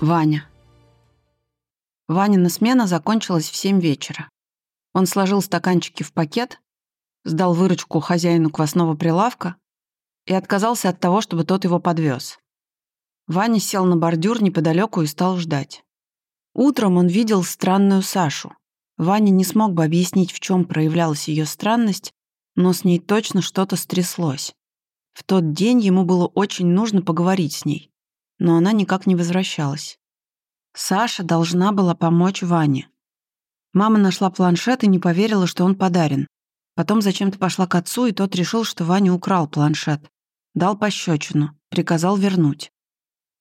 Ваня. Ванина смена закончилась в семь вечера. Он сложил стаканчики в пакет, сдал выручку хозяину квасного прилавка и отказался от того, чтобы тот его подвез. Ваня сел на бордюр неподалеку и стал ждать. Утром он видел странную Сашу. Ваня не смог бы объяснить, в чем проявлялась ее странность, но с ней точно что-то стряслось. В тот день ему было очень нужно поговорить с ней но она никак не возвращалась. Саша должна была помочь Ване. Мама нашла планшет и не поверила, что он подарен. Потом зачем-то пошла к отцу, и тот решил, что Ваня украл планшет. Дал пощечину, приказал вернуть.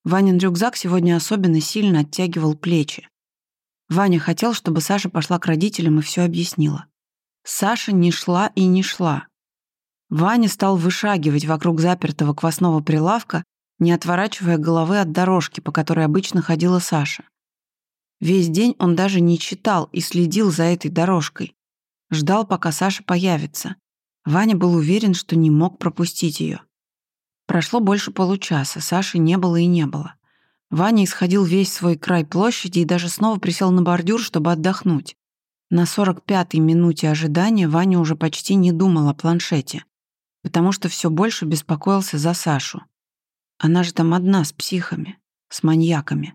Ванин рюкзак сегодня особенно сильно оттягивал плечи. Ваня хотел, чтобы Саша пошла к родителям и все объяснила. Саша не шла и не шла. Ваня стал вышагивать вокруг запертого квасного прилавка, не отворачивая головы от дорожки, по которой обычно ходила Саша. Весь день он даже не читал и следил за этой дорожкой. Ждал, пока Саша появится. Ваня был уверен, что не мог пропустить ее. Прошло больше получаса, Саши не было и не было. Ваня исходил весь свой край площади и даже снова присел на бордюр, чтобы отдохнуть. На 45-й минуте ожидания Ваня уже почти не думал о планшете, потому что все больше беспокоился за Сашу. Она же там одна с психами, с маньяками.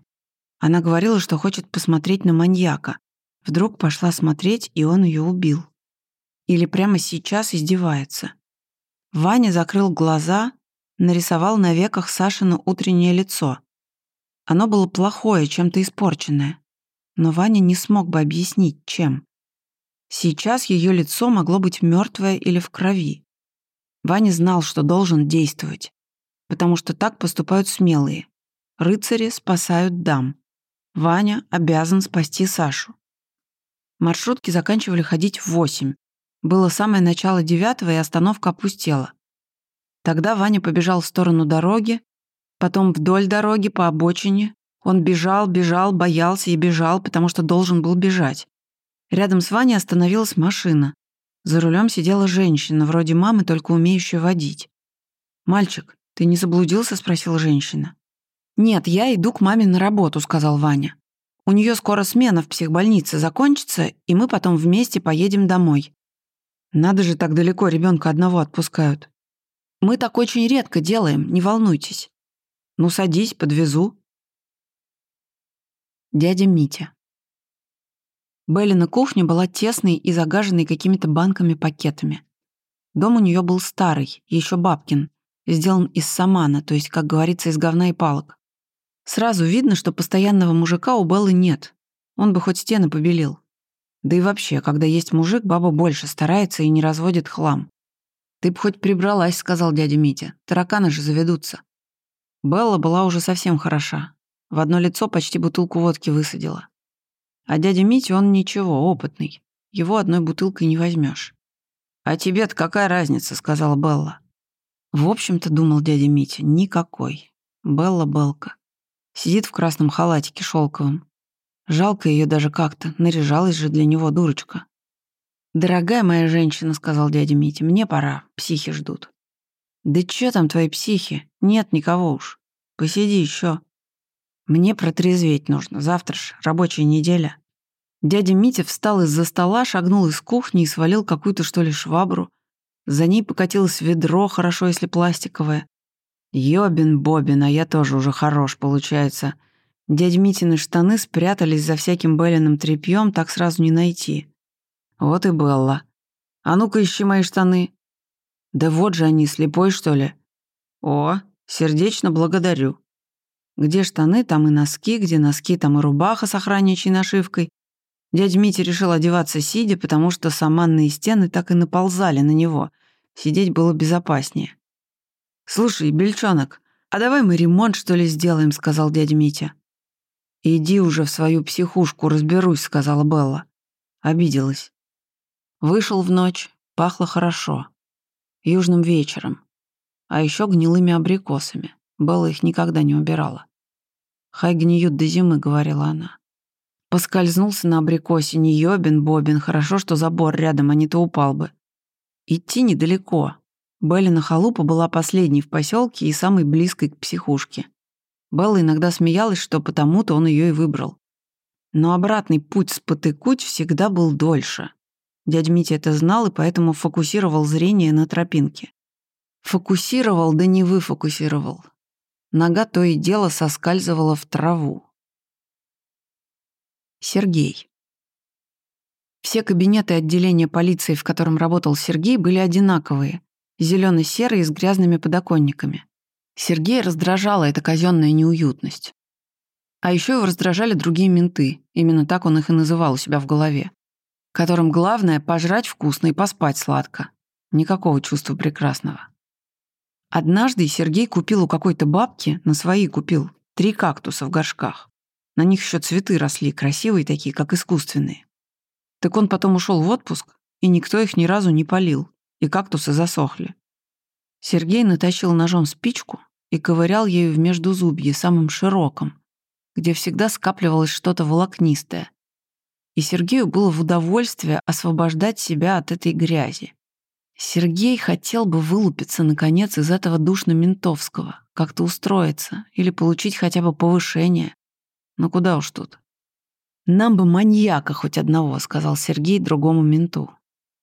Она говорила, что хочет посмотреть на маньяка. Вдруг пошла смотреть, и он ее убил. Или прямо сейчас издевается. Ваня закрыл глаза, нарисовал на веках Сашину утреннее лицо. Оно было плохое, чем-то испорченное. Но Ваня не смог бы объяснить, чем. Сейчас ее лицо могло быть мертвое или в крови. Ваня знал, что должен действовать потому что так поступают смелые. Рыцари спасают дам. Ваня обязан спасти Сашу. Маршрутки заканчивали ходить в восемь. Было самое начало девятого, и остановка опустела. Тогда Ваня побежал в сторону дороги, потом вдоль дороги по обочине. Он бежал, бежал, боялся и бежал, потому что должен был бежать. Рядом с Ваней остановилась машина. За рулем сидела женщина, вроде мамы, только умеющая водить. «Мальчик, «Ты не заблудился?» — спросила женщина. «Нет, я иду к маме на работу», — сказал Ваня. «У нее скоро смена в психбольнице закончится, и мы потом вместе поедем домой». «Надо же, так далеко ребенка одного отпускают». «Мы так очень редко делаем, не волнуйтесь». «Ну, садись, подвезу». Дядя Митя. Беллина кухня была тесной и загаженной какими-то банками-пакетами. Дом у нее был старый, еще бабкин, сделан из самана, то есть, как говорится, из говна и палок. Сразу видно, что постоянного мужика у Беллы нет. Он бы хоть стены побелил. Да и вообще, когда есть мужик, баба больше старается и не разводит хлам. «Ты б хоть прибралась», — сказал дядя Митя. «Тараканы же заведутся». Белла была уже совсем хороша. В одно лицо почти бутылку водки высадила. А дядя Митя, он ничего, опытный. Его одной бутылкой не возьмешь. «А тебе-то какая разница?» — сказала Белла. В общем-то, думал дядя Митя, никакой. Белла Белка. Сидит в красном халатике шелковом. Жалко ее даже как-то, наряжалась же для него дурочка. «Дорогая моя женщина», — сказал дядя Митя, — «мне пора, психи ждут». «Да чё там твои психи? Нет никого уж. Посиди еще. Мне протрезветь нужно, завтра ж рабочая неделя». Дядя Митя встал из-за стола, шагнул из кухни и свалил какую-то, что ли, швабру, за ней покатилось ведро, хорошо, если пластиковое. Ёбин-бобин, а я тоже уже хорош, получается. Дядь Митины штаны спрятались за всяким Беллиным тряпьем, так сразу не найти. Вот и Белла. А ну-ка ищи мои штаны. Да вот же они, слепой, что ли? О, сердечно благодарю. Где штаны, там и носки, где носки, там и рубаха с охранничьей нашивкой. Дядя Митя решил одеваться сидя, потому что саманные стены так и наползали на него. Сидеть было безопаснее. «Слушай, Бельчонок, а давай мы ремонт, что ли, сделаем?» — сказал дядя Митя. «Иди уже в свою психушку, разберусь», — сказала Белла. Обиделась. Вышел в ночь, пахло хорошо. Южным вечером. А еще гнилыми абрикосами. Белла их никогда не убирала. «Хай гниют до зимы», — говорила она. Поскользнулся на абрикосе, не ёбин, бобин, хорошо, что забор рядом, а не то упал бы. Идти недалеко. Беллина халупа была последней в поселке и самой близкой к психушке. Белла иногда смеялась, что потому-то он ее и выбрал. Но обратный путь с Патыкуть всегда был дольше. Дядя Митя это знал и поэтому фокусировал зрение на тропинке. Фокусировал, да не выфокусировал. Нога то и дело соскальзывала в траву. Сергей. Все кабинеты отделения полиции, в котором работал Сергей, были одинаковые, зелено-серые с грязными подоконниками. Сергея раздражала эта казенная неуютность. А еще его раздражали другие менты, именно так он их и называл у себя в голове, которым главное — пожрать вкусно и поспать сладко. Никакого чувства прекрасного. Однажды Сергей купил у какой-то бабки, на свои купил, три кактуса в горшках. На них еще цветы росли, красивые такие, как искусственные. Так он потом ушел в отпуск, и никто их ни разу не полил, и кактусы засохли. Сергей натащил ножом спичку и ковырял ею в междузубье, самым широком, где всегда скапливалось что-то волокнистое. И Сергею было в удовольствие освобождать себя от этой грязи. Сергей хотел бы вылупиться, наконец, из этого душно-ментовского, как-то устроиться или получить хотя бы повышение. Но куда уж тут. «Нам бы маньяка хоть одного», — сказал Сергей другому менту.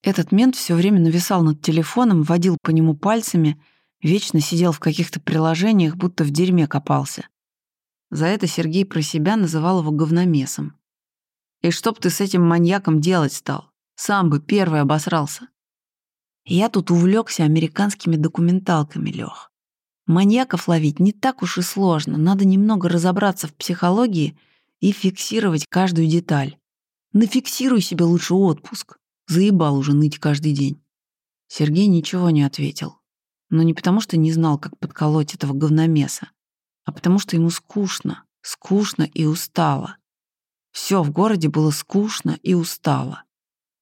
Этот мент все время нависал над телефоном, водил по нему пальцами, вечно сидел в каких-то приложениях, будто в дерьме копался. За это Сергей про себя называл его говномесом. «И что б ты с этим маньяком делать стал? Сам бы первый обосрался». Я тут увлекся американскими документалками, Лех. Маньяков ловить не так уж и сложно, надо немного разобраться в психологии и фиксировать каждую деталь. Нафиксируй себе лучше отпуск. Заебал уже ныть каждый день. Сергей ничего не ответил. Но не потому, что не знал, как подколоть этого говномеса, а потому что ему скучно, скучно и устало. Все в городе было скучно и устало.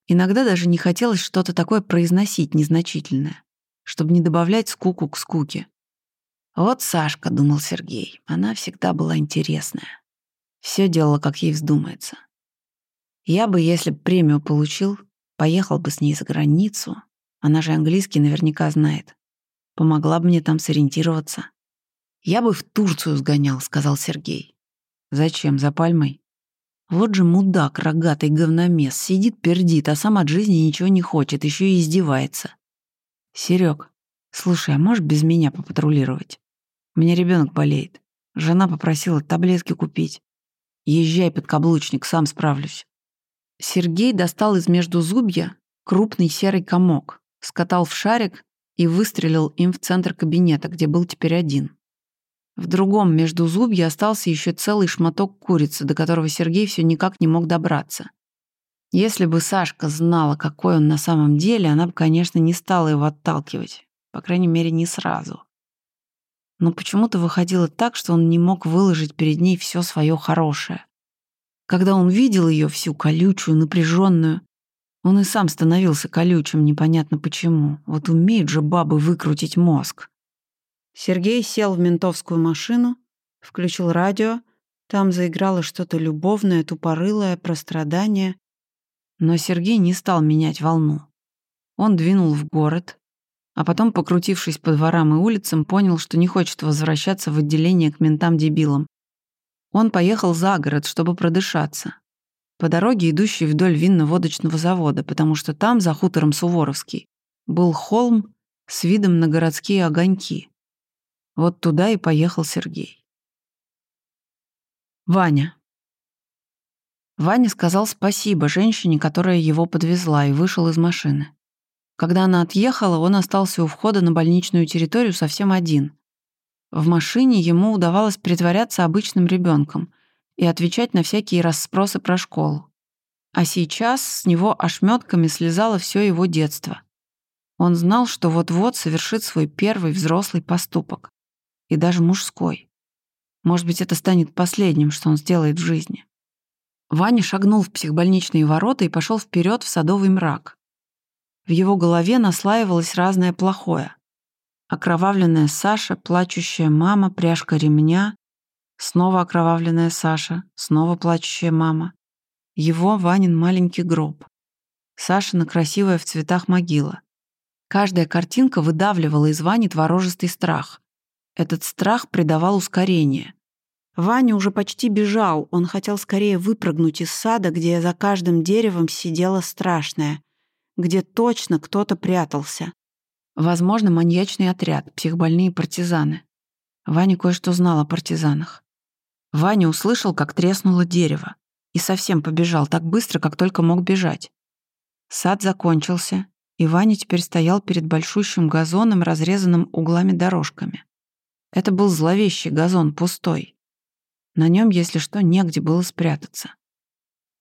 Иногда даже не хотелось что-то такое произносить незначительное, чтобы не добавлять скуку к скуке. Вот Сашка, думал Сергей, она всегда была интересная. Все делала, как ей вздумается. Я бы, если б премию получил, поехал бы с ней за границу. Она же английский наверняка знает. Помогла бы мне там сориентироваться. «Я бы в Турцию сгонял», — сказал Сергей. «Зачем? За пальмой?» Вот же мудак, рогатый говномес, сидит, пердит, а сам от жизни ничего не хочет, еще и издевается. Серег, слушай, а можешь без меня попатрулировать? Меня ребенок болеет. Жена попросила таблетки купить. Езжай, под каблучник, сам справлюсь. Сергей достал из между зубья крупный серый комок, скатал в шарик и выстрелил им в центр кабинета, где был теперь один. В другом между зубья остался еще целый шматок курицы, до которого Сергей все никак не мог добраться. Если бы Сашка знала, какой он на самом деле, она бы, конечно, не стала его отталкивать. По крайней мере, не сразу. Но почему-то выходило так, что он не мог выложить перед ней все свое хорошее. Когда он видел ее всю колючую, напряженную, он и сам становился колючим, непонятно почему. Вот умеют же бабы выкрутить мозг. Сергей сел в ментовскую машину, включил радио, там заиграло что-то любовное, тупорылое, про страдания. Но Сергей не стал менять волну. Он двинул в город, а потом, покрутившись по дворам и улицам, понял, что не хочет возвращаться в отделение к ментам-дебилам. Он поехал за город, чтобы продышаться. По дороге, идущей вдоль винно-водочного завода, потому что там, за хутором Суворовский, был холм с видом на городские огоньки. Вот туда и поехал Сергей. Ваня. Ваня сказал спасибо женщине, которая его подвезла, и вышел из машины. Когда она отъехала, он остался у входа на больничную территорию совсем один. В машине ему удавалось притворяться обычным ребенком и отвечать на всякие расспросы про школу. А сейчас с него ошметками слезало все его детство. Он знал, что вот-вот совершит свой первый взрослый поступок и даже мужской. Может быть, это станет последним, что он сделает в жизни. Ваня шагнул в психбольничные ворота и пошел вперед в садовый мрак. В его голове наслаивалось разное плохое. Окровавленная Саша, плачущая мама, пряжка ремня, снова окровавленная Саша, снова плачущая мама. Его Ванин маленький гроб. Сашина красивая в цветах могила. Каждая картинка выдавливала из Вани творожистый страх. Этот страх придавал ускорение. Ваня уже почти бежал, он хотел скорее выпрыгнуть из сада, где за каждым деревом сидело страшное, где точно кто-то прятался. Возможно, маньячный отряд, психбольные партизаны. Ваня кое-что знал о партизанах. Ваня услышал, как треснуло дерево, и совсем побежал так быстро, как только мог бежать. Сад закончился, и Ваня теперь стоял перед большущим газоном, разрезанным углами дорожками. Это был зловещий газон, пустой. На нем, если что, негде было спрятаться.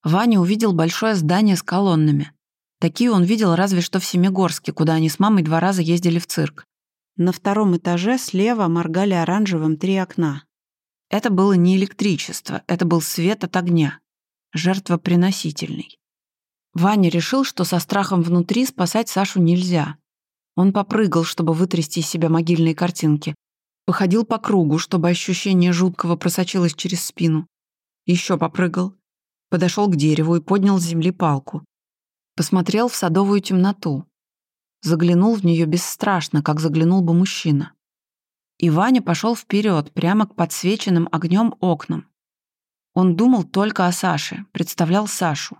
Ваня увидел большое здание с колоннами. Такие он видел разве что в Семигорске, куда они с мамой два раза ездили в цирк. На втором этаже слева моргали оранжевым три окна. Это было не электричество, это был свет от огня, жертвоприносительный. Ваня решил, что со страхом внутри спасать Сашу нельзя. Он попрыгал, чтобы вытрясти из себя могильные картинки. Походил по кругу, чтобы ощущение жуткого просочилось через спину. Еще попрыгал. Подошел к дереву и поднял с земли палку. Посмотрел в садовую темноту. Заглянул в нее бесстрашно, как заглянул бы мужчина. И Ваня пошел вперед, прямо к подсвеченным огнем окнам. Он думал только о Саше, представлял Сашу.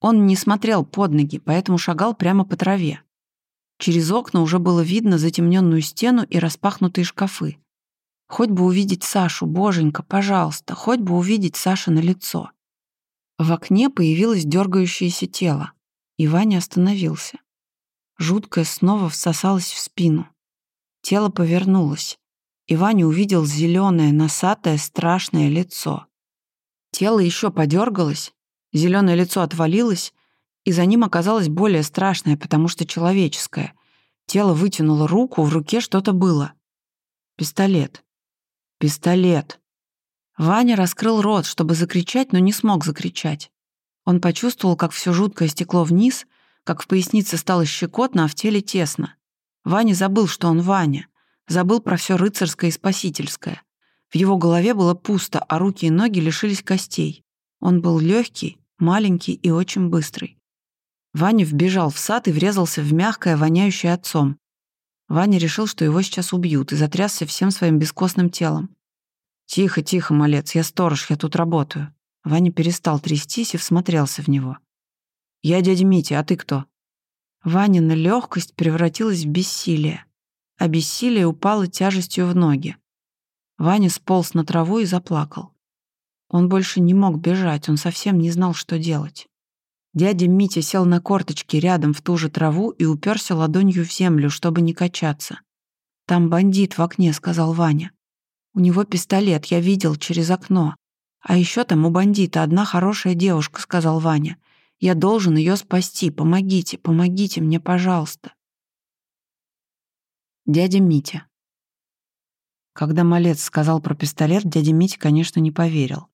Он не смотрел под ноги, поэтому шагал прямо по траве. Через окна уже было видно затемненную стену и распахнутые шкафы. Хоть бы увидеть Сашу, боженька, пожалуйста, хоть бы увидеть Саша на лицо. В окне появилось дергающееся тело, и Ваня остановился. Жуткое снова всосалось в спину. Тело повернулось, и Ваня увидел зеленое, носатое, страшное лицо. Тело еще подергалось, зеленое лицо отвалилось, и за ним оказалось более страшное, потому что человеческое. Тело вытянуло руку, в руке что-то было. Пистолет. Пистолет. Ваня раскрыл рот, чтобы закричать, но не смог закричать. Он почувствовал, как все жуткое стекло вниз, как в пояснице стало щекотно, а в теле тесно. Ваня забыл, что он Ваня. Забыл про все рыцарское и спасительское. В его голове было пусто, а руки и ноги лишились костей. Он был легкий, маленький и очень быстрый. Ваня вбежал в сад и врезался в мягкое, воняющее отцом. Ваня решил, что его сейчас убьют, и затрясся всем своим бескостным телом. «Тихо, тихо, малец, я сторож, я тут работаю». Ваня перестал трястись и всмотрелся в него. «Я дядя Митя, а ты кто?» Ванина легкость превратилась в бессилие, а бессилие упало тяжестью в ноги. Ваня сполз на траву и заплакал. Он больше не мог бежать, он совсем не знал, что делать. Дядя Митя сел на корточки рядом в ту же траву и уперся ладонью в землю, чтобы не качаться. «Там бандит в окне», — сказал Ваня. «У него пистолет, я видел через окно. А еще там у бандита одна хорошая девушка», — сказал Ваня. «Я должен ее спасти. Помогите, помогите мне, пожалуйста». Дядя Митя. Когда малец сказал про пистолет, дядя Митя, конечно, не поверил.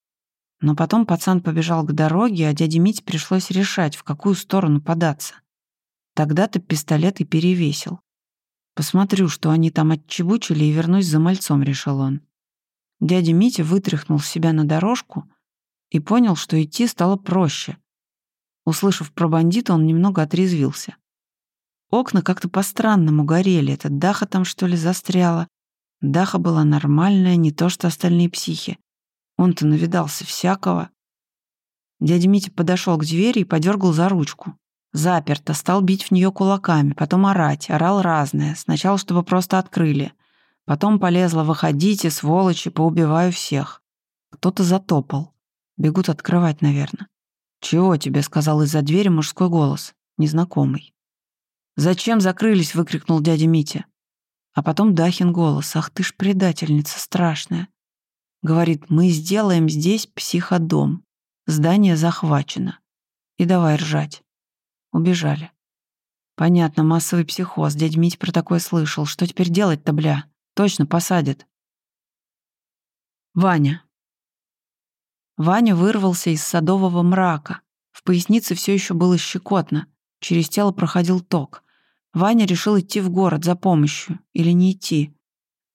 Но потом пацан побежал к дороге, а дяде Мите пришлось решать, в какую сторону податься. Тогда-то пистолет и перевесил. Посмотрю, что они там отчебучили, и вернусь за мальцом, решил он. Дядя Митя вытряхнул себя на дорожку и понял, что идти стало проще. Услышав про бандита, он немного отрезвился. Окна как-то по-странному горели, это Даха там что ли застряла. Даха была нормальная, не то что остальные психи. Он-то навидался всякого. Дядя Митя подошел к двери и подергал за ручку. Заперто, стал бить в нее кулаками, потом орать, орал разное. Сначала, чтобы просто открыли. Потом полезла «Выходите, сволочи, поубиваю всех». Кто-то затопал. Бегут открывать, наверное. «Чего тебе?» — сказал из-за двери мужской голос, незнакомый. «Зачем закрылись?» — выкрикнул дядя Митя. А потом Дахин голос. «Ах ты ж предательница страшная!» Говорит, мы сделаем здесь психодом. Здание захвачено. И давай ржать. Убежали. Понятно, массовый психоз. Дядь Мить про такое слышал. Что теперь делать-то, бля? Точно посадят. Ваня. Ваня вырвался из садового мрака. В пояснице все еще было щекотно. Через тело проходил ток. Ваня решил идти в город за помощью. Или не идти.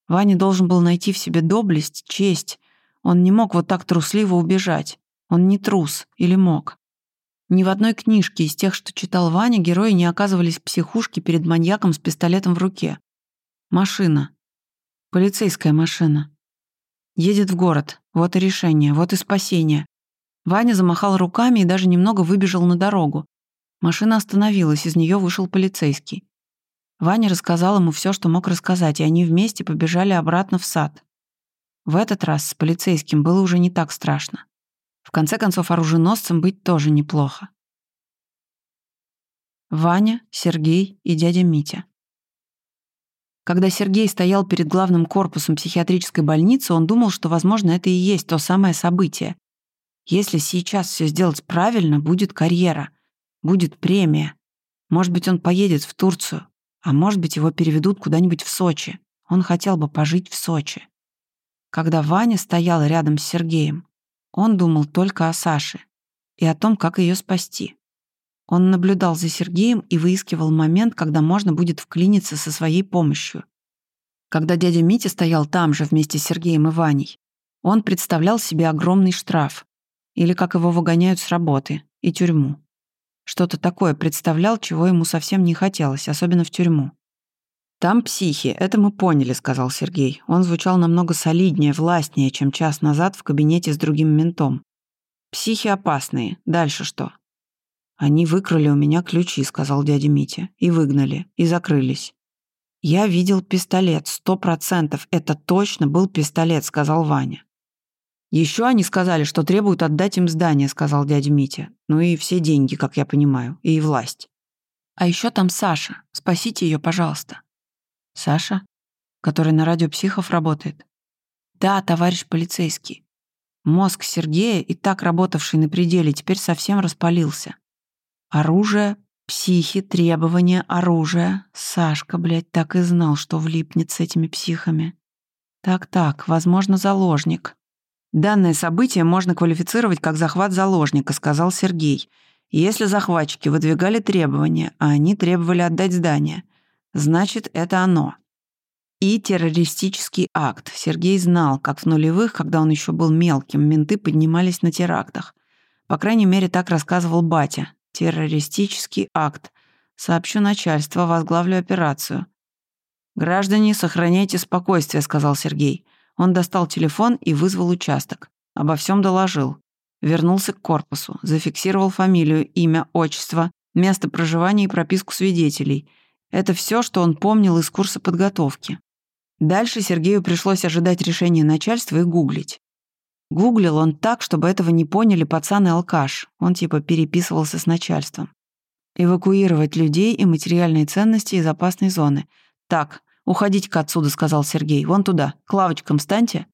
Ваня должен был найти в себе доблесть, честь. Он не мог вот так трусливо убежать. Он не трус. Или мог. Ни в одной книжке из тех, что читал Ваня, герои не оказывались в психушке перед маньяком с пистолетом в руке. Машина. Полицейская машина. Едет в город. Вот и решение, вот и спасение. Ваня замахал руками и даже немного выбежал на дорогу. Машина остановилась, из нее вышел полицейский. Ваня рассказал ему все, что мог рассказать, и они вместе побежали обратно в сад. В этот раз с полицейским было уже не так страшно. В конце концов, оруженосцем быть тоже неплохо. Ваня, Сергей и дядя Митя. Когда Сергей стоял перед главным корпусом психиатрической больницы, он думал, что, возможно, это и есть то самое событие. Если сейчас все сделать правильно, будет карьера, будет премия. Может быть, он поедет в Турцию, а может быть, его переведут куда-нибудь в Сочи. Он хотел бы пожить в Сочи. Когда Ваня стоял рядом с Сергеем, он думал только о Саше и о том, как ее спасти. Он наблюдал за Сергеем и выискивал момент, когда можно будет вклиниться со своей помощью. Когда дядя Митя стоял там же вместе с Сергеем и Ваней, он представлял себе огромный штраф, или как его выгоняют с работы, и тюрьму. Что-то такое представлял, чего ему совсем не хотелось, особенно в тюрьму. «Там психи, это мы поняли», — сказал Сергей. Он звучал намного солиднее, властнее, чем час назад в кабинете с другим ментом. «Психи опасные. Дальше что?» «Они выкрали у меня ключи», — сказал дядя Митя. «И выгнали. И закрылись». «Я видел пистолет. Сто процентов. Это точно был пистолет», — сказал Ваня. Еще они сказали, что требуют отдать им здание», — сказал дядя Митя. «Ну и все деньги, как я понимаю. И власть». «А еще там Саша. Спасите ее, пожалуйста». «Саша? Который на радио психов работает?» «Да, товарищ полицейский. Мозг Сергея, и так работавший на пределе, теперь совсем распалился. Оружие, психи, требования, оружие. Сашка, блядь, так и знал, что влипнет с этими психами. Так-так, возможно, заложник. Данное событие можно квалифицировать как захват заложника, сказал Сергей. Если захватчики выдвигали требования, а они требовали отдать здание, значит, это оно. И террористический акт. Сергей знал, как в нулевых, когда он еще был мелким, менты поднимались на терактах. По крайней мере, так рассказывал батя. Террористический акт. Сообщу начальство, возглавлю операцию. «Граждане, сохраняйте спокойствие», — сказал Сергей. Он достал телефон и вызвал участок. Обо всем доложил. Вернулся к корпусу, зафиксировал фамилию, имя, отчество, место проживания и прописку свидетелей. Это все, что он помнил из курса подготовки. Дальше Сергею пришлось ожидать решения начальства и гуглить. Гуглил он так, чтобы этого не поняли пацан и алкаш. Он типа переписывался с начальством. Эвакуировать людей и материальные ценности из опасной зоны. Так, уходите-ка отсюда, сказал Сергей. Вон туда, к лавочкам станьте.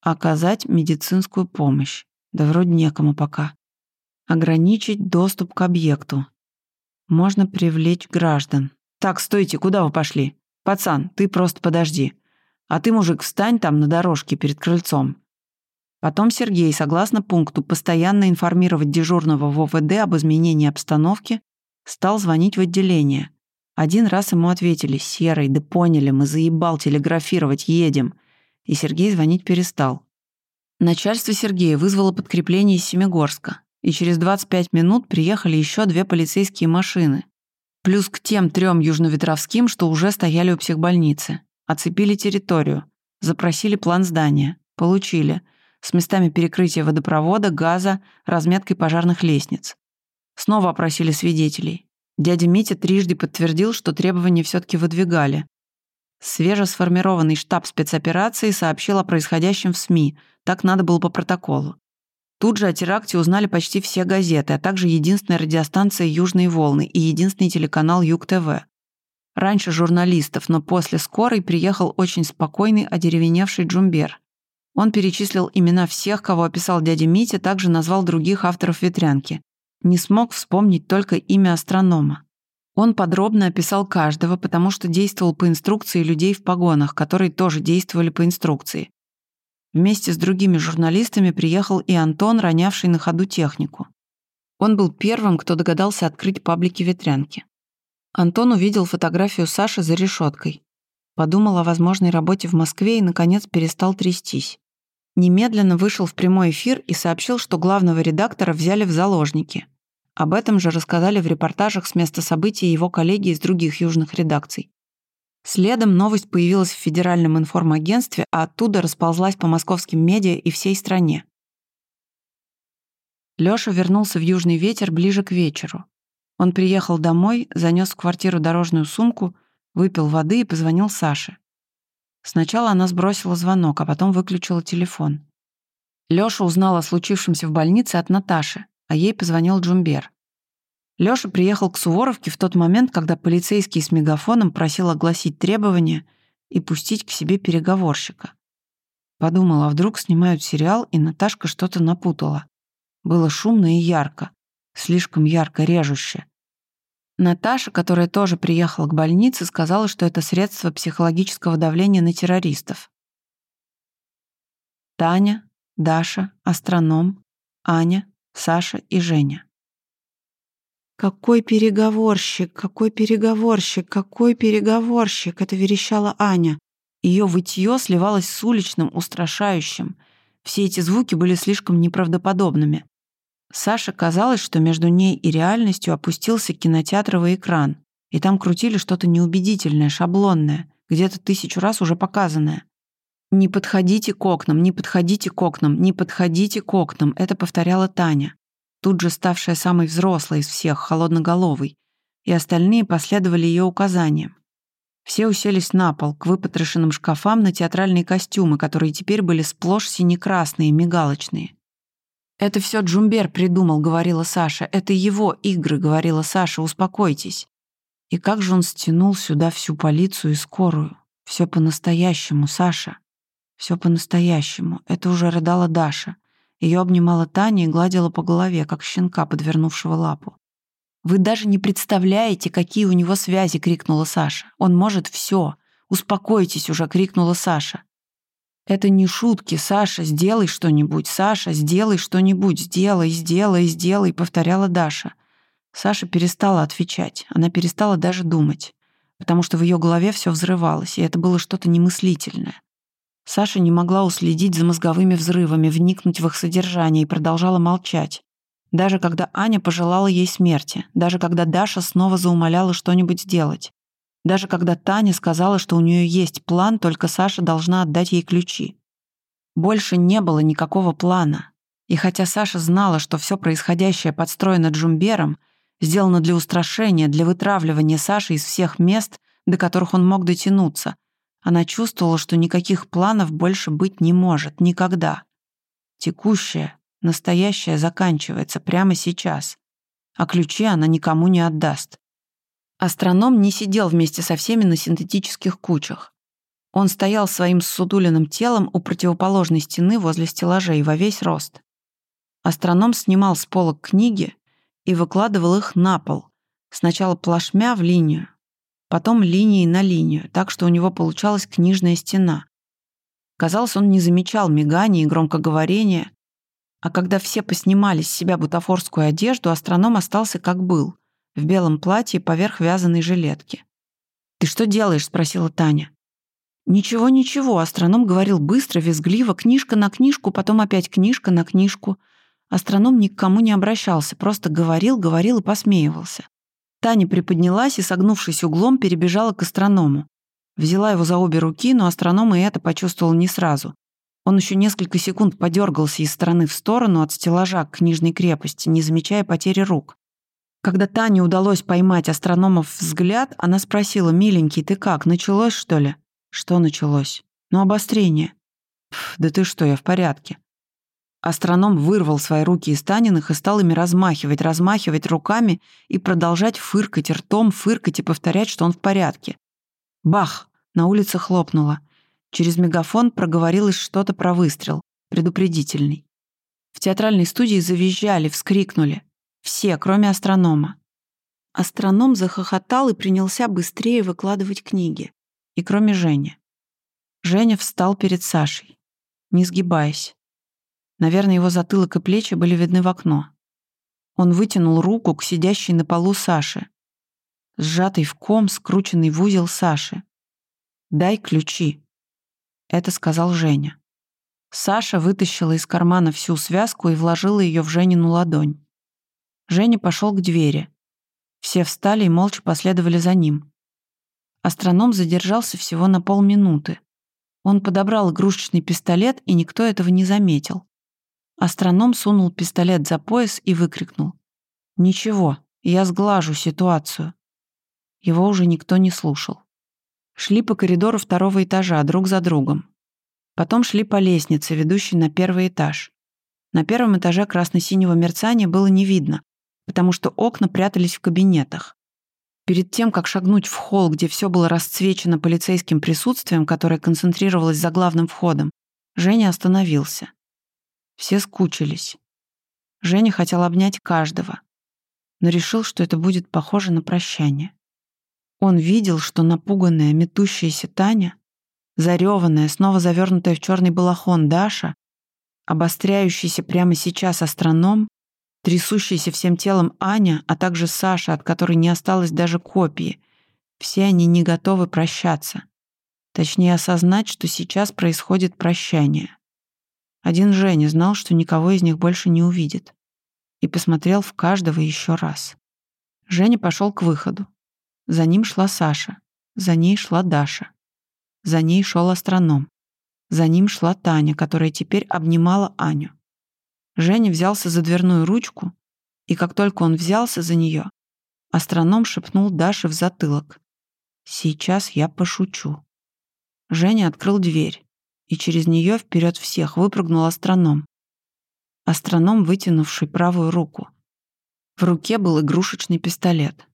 Оказать медицинскую помощь. Да вроде некому пока. Ограничить доступ к объекту. Можно привлечь граждан. Так, стойте, куда вы пошли? Пацан, ты просто подожди. А ты, мужик, встань там на дорожке перед крыльцом. Потом Сергей, согласно пункту постоянно информировать дежурного в ОВД об изменении обстановки, стал звонить в отделение. Один раз ему ответили «Серый, да поняли, мы заебал телеграфировать, едем». И Сергей звонить перестал. Начальство Сергея вызвало подкрепление из Семигорска, и через 25 минут приехали еще две полицейские машины. Плюс к тем трем южноветровским, что уже стояли у психбольницы. Оцепили территорию, запросили план здания, получили – с местами перекрытия водопровода, газа, разметкой пожарных лестниц. Снова опросили свидетелей. Дядя Митя трижды подтвердил, что требования все таки выдвигали. Свежесформированный штаб спецоперации сообщил о происходящем в СМИ, так надо было по протоколу. Тут же о теракте узнали почти все газеты, а также единственная радиостанция «Южные волны» и единственный телеканал «Юг-ТВ». Раньше журналистов, но после скорой приехал очень спокойный, одеревеневший Джумбер. Он перечислил имена всех, кого описал дядя Митя, также назвал других авторов «Ветрянки». Не смог вспомнить только имя астронома. Он подробно описал каждого, потому что действовал по инструкции людей в погонах, которые тоже действовали по инструкции. Вместе с другими журналистами приехал и Антон, ронявший на ходу технику. Он был первым, кто догадался открыть паблики «Ветрянки». Антон увидел фотографию Саши за решеткой. Подумал о возможной работе в Москве и, наконец, перестал трястись немедленно вышел в прямой эфир и сообщил, что главного редактора взяли в заложники. Об этом же рассказали в репортажах с места событий его коллеги из других южных редакций. Следом новость появилась в Федеральном информагентстве, а оттуда расползлась по московским медиа и всей стране. Лёша вернулся в Южный ветер ближе к вечеру. Он приехал домой, занёс в квартиру дорожную сумку, выпил воды и позвонил Саше. Сначала она сбросила звонок, а потом выключила телефон. Лёша узнал о случившемся в больнице от Наташи, а ей позвонил Джумбер. Лёша приехал к Суворовке в тот момент, когда полицейский с мегафоном просил огласить требования и пустить к себе переговорщика. Подумал, а вдруг снимают сериал, и Наташка что-то напутала. Было шумно и ярко, слишком ярко режуще. Наташа, которая тоже приехала к больнице, сказала, что это средство психологического давления на террористов. Таня, Даша, астроном, Аня, Саша и Женя. «Какой переговорщик, какой переговорщик, какой переговорщик!» — это верещала Аня. Ее вытье сливалось с уличным, устрашающим. Все эти звуки были слишком неправдоподобными. Саше казалось, что между ней и реальностью опустился кинотеатровый экран, и там крутили что-то неубедительное, шаблонное, где-то тысячу раз уже показанное. «Не подходите к окнам, не подходите к окнам, не подходите к окнам», — это повторяла Таня тут же ставшая самой взрослой из всех, холодноголовой, и остальные последовали ее указаниям. Все уселись на пол, к выпотрошенным шкафам на театральные костюмы, которые теперь были сплошь сине-красные, мигалочные. «Это все Джумбер придумал», — говорила Саша. «Это его игры», — говорила Саша. «Успокойтесь». И как же он стянул сюда всю полицию и скорую? Все по-настоящему, Саша. Все по-настоящему. Это уже рыдала Даша. Ее обнимала Таня и гладила по голове, как щенка, подвернувшего лапу. «Вы даже не представляете, какие у него связи!» — крикнула Саша. «Он может все. Успокойтесь уже!» — крикнула Саша. «Это не шутки, Саша, сделай что-нибудь, Саша, сделай что-нибудь, сделай, сделай, сделай», — повторяла Даша. Саша перестала отвечать, она перестала даже думать, потому что в ее голове все взрывалось, и это было что-то немыслительное. Саша не могла уследить за мозговыми взрывами, вникнуть в их содержание и продолжала молчать. Даже когда Аня пожелала ей смерти, даже когда Даша снова заумоляла что-нибудь сделать, даже когда Таня сказала, что у нее есть план, только Саша должна отдать ей ключи. Больше не было никакого плана. И хотя Саша знала, что все происходящее подстроено Джумбером, сделано для устрашения, для вытравливания Саши из всех мест, до которых он мог дотянуться, она чувствовала, что никаких планов больше быть не может, никогда. Текущее, настоящее заканчивается прямо сейчас, а ключи она никому не отдаст. Астроном не сидел вместе со всеми на синтетических кучах. Он стоял своим ссутуленным телом у противоположной стены возле стеллажей во весь рост. Астроном снимал с полок книги и выкладывал их на пол, сначала плашмя в линию, потом линией на линию, так что у него получалась книжная стена. Казалось, он не замечал мигания и громкоговорения, а когда все поснимали с себя бутафорскую одежду, астроном остался как был, в белом платье поверх вязаной жилетки. «Ты что делаешь?» — спросила Таня. «Ничего, ничего», — астроном говорил быстро, визгливо, книжка на книжку, потом опять книжка на книжку. Астроном ни к кому не обращался, просто говорил, говорил и посмеивался. Таня приподнялась и, согнувшись углом, перебежала к астроному. Взяла его за обе руки, но астроном и это почувствовал не сразу. Он еще несколько секунд подергался из стороны в сторону от стеллажа к книжной крепости, не замечая потери рук. Когда Тане удалось поймать астрономов взгляд, она спросила, «Миленький, ты как, началось, что ли?» «Что началось?» «Ну, обострение». «Пф, да ты что, я в порядке». Астроном вырвал свои руки из Таниных и стал ими размахивать, размахивать руками и продолжать фыркать ртом, фыркать и повторять, что он в порядке. Бах! На улице хлопнуло. Через мегафон проговорилось что-то про выстрел, предупредительный. В театральной студии завизжали, вскрикнули. Все, кроме астронома. Астроном захохотал и принялся быстрее выкладывать книги. И кроме Жени. Женя встал перед Сашей, не сгибаясь. Наверное, его затылок и плечи были видны в окно. Он вытянул руку к сидящей на полу Саше. Сжатый в ком, скрученный в узел Саши. «Дай ключи», — это сказал Женя. Саша вытащила из кармана всю связку и вложила ее в Женину ладонь. Женя пошел к двери. Все встали и молча последовали за ним. Астроном задержался всего на полминуты. Он подобрал игрушечный пистолет, и никто этого не заметил. Астроном сунул пистолет за пояс и выкрикнул. «Ничего, я сглажу ситуацию». Его уже никто не слушал. Шли по коридору второго этажа, друг за другом. Потом шли по лестнице, ведущей на первый этаж. На первом этаже красно-синего мерцания было не видно, потому что окна прятались в кабинетах. Перед тем, как шагнуть в холл, где все было расцвечено полицейским присутствием, которое концентрировалось за главным входом, Женя остановился. Все скучились. Женя хотел обнять каждого, но решил, что это будет похоже на прощание. Он видел, что напуганная, метущаяся Таня, зареванная, снова завернутая в черный балахон Даша, обостряющийся прямо сейчас астроном, трясущаяся всем телом Аня, а также Саша, от которой не осталось даже копии, все они не готовы прощаться. Точнее, осознать, что сейчас происходит прощание. Один Женя знал, что никого из них больше не увидит. И посмотрел в каждого еще раз. Женя пошел к выходу. За ним шла Саша. За ней шла Даша. За ней шел астроном. За ним шла Таня, которая теперь обнимала Аню. Женя взялся за дверную ручку, и как только он взялся за нее, астроном шепнул Даше в затылок. «Сейчас я пошучу». Женя открыл дверь и через нее вперед всех выпрыгнул астроном. Астроном, вытянувший правую руку. В руке был игрушечный пистолет.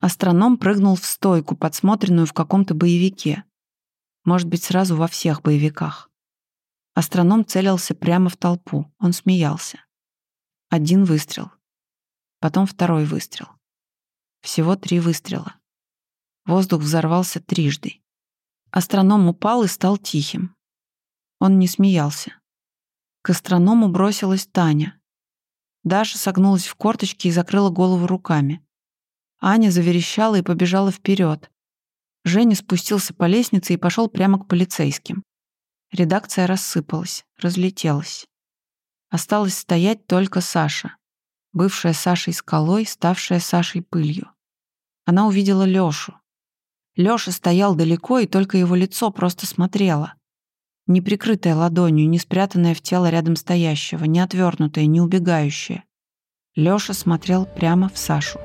Астроном прыгнул в стойку, подсмотренную в каком-то боевике. Может быть, сразу во всех боевиках. Астроном целился прямо в толпу. Он смеялся. Один выстрел. Потом второй выстрел. Всего три выстрела. Воздух взорвался трижды. Астроном упал и стал тихим. Он не смеялся. К астроному бросилась Таня. Даша согнулась в корточки и закрыла голову руками. Аня заверещала и побежала вперед. Женя спустился по лестнице и пошел прямо к полицейским. Редакция рассыпалась, разлетелась. Осталось стоять только Саша, бывшая Сашей скалой, ставшая Сашей пылью. Она увидела Лёшу. Лёша стоял далеко, и только его лицо просто смотрело не прикрытая ладонью, не спрятанная в тело рядом стоящего, не отвернутая, не убегающая. Лёша смотрел прямо в Сашу.